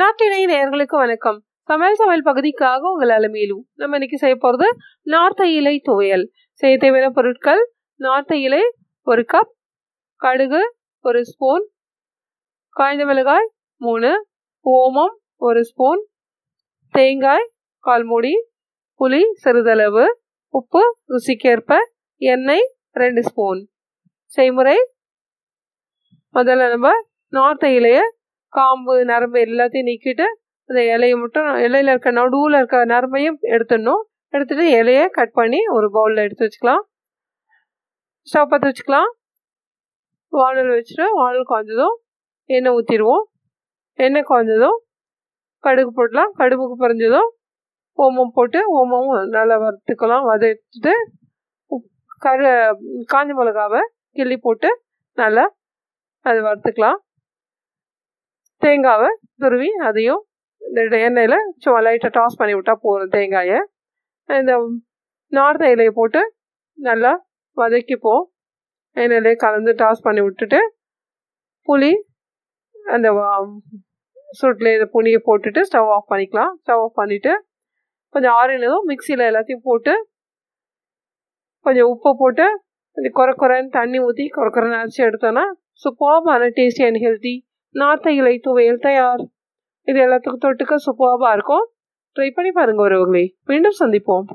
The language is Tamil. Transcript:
நாட்டினை நேர்களுக்கு வணக்கம். சமையல் சமையல் பகுதிக்காக உங்கள் அலமையிலும் நம்ம இன்னைக்கு செய்ய போகிறது நார்த்த இலை துவையல். செய்ய தேவையான பொருட்கள் நார்த்த இலை ஒரு கப் கடுகு ஒரு ஸ்பூன் காய்ந்த மிளகாய் மூணு ஓமம் ஒரு ஸ்பூன் தேங்காய் கால் மூடி புளி சிறிதளவு உப்பு ருசிக்கேற்ப எண்ணெய் ரெண்டு ஸ்பூன் செய்முறை முதல்ல நம்ம நார்த்த இலையை காம்பு நரம்பு எல்லாத்தையும் நீக்கிட்டு அந்த இலையை மட்டும் இலையில இருக்க நடுவில் இருக்க நரம்பையும் எடுத்துடணும். எடுத்துட்டு இலையை கட் பண்ணி ஒரு பவுலில் எடுத்து வச்சுக்கலாம். ஸ்டவ் பற்ற வச்சுக்கலாம். வானல் வச்சுட்டு வானல் காய்ஞ்சதும் எண்ணெய் ஊற்றிடுவோம் எண்ணெய் காய்ஞ்சதும் கடுகு போடலாம் கடுகுக்கு பறிஞ்சதும் ஓமம் போட்டு ஓமமும் நல்லா வறுத்துக்கலாம். வதக்கிட்டு கரு காஞ்ச மிளகாவை கிள்ளி போட்டு நல்லா அதை வறுத்துக்கலாம். தேங்காவை துருவி அதையும் இந்த எண்ணெயில் சும்மா லைட்டாக டாஸ் பண்ணி விட்டால் போதும் தேங்காயை. இந்த நார்த்த இலையை போட்டு நல்லா வதக்கிப்போம். எண்ணெயிலே கலந்து டாஸ் பண்ணி விட்டுட்டு புளி அந்த சுட்டில் இந்த புளியை போட்டுட்டு ஸ்டவ் ஆஃப் பண்ணிக்கலாம். ஸ்டவ் ஆஃப் பண்ணிவிட்டு கொஞ்சம் ஆறினதும் மிக்சியில் எல்லாத்தையும் போட்டு கொஞ்சம் உப்பை போட்டு கொஞ்சம் குறை குறைன்னு தண்ணி ஊற்றி குறை குறைன்னு அரைச்சி எடுத்தோன்னா சூப்பர்பான டேஸ்டி அண்ட் ஹெல்த்தி நார்த்த இலை துவையல் தயார். இது எல்லாத்துக்கும் தொட்டுக்க சூப்பராக இருக்கும். ட்ரை பண்ணி பாருங்கள் ஒருவங்களே மீண்டும் சந்திப்போம்.